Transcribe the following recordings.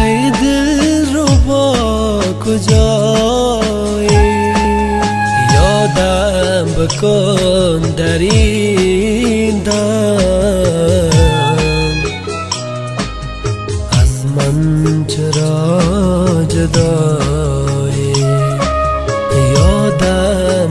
ای دل رو با کجایی یادم بکن در این دم. از من چرا جدایی؟ یادم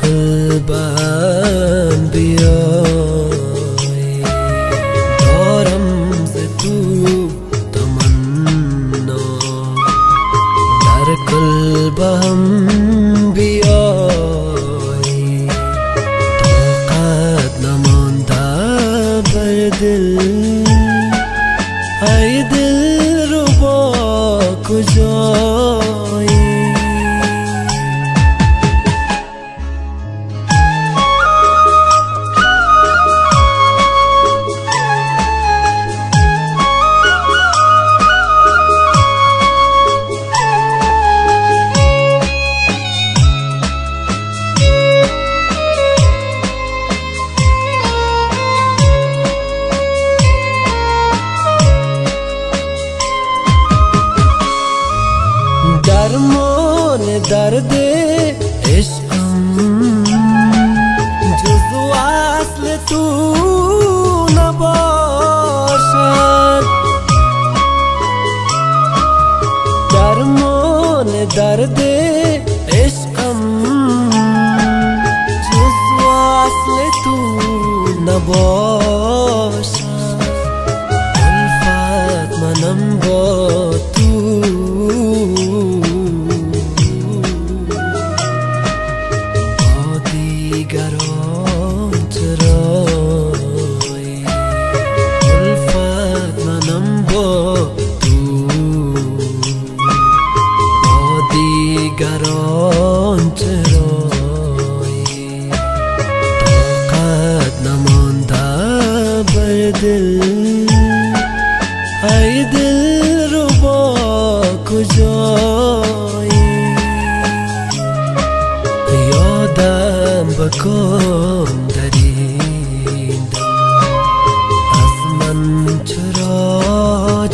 kulban biyoy Doram se tu tamanna Dar kulban biyoy درمان درد عشقم جز اصل تو نباشد درمان درد عشقم جز اصل تو نباشد الفت منم دیگران چرایی؟ طاقت نمانده بر دل. ای دل رو با کجایی؟ یادم بکن در این از من چرا